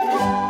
Bye.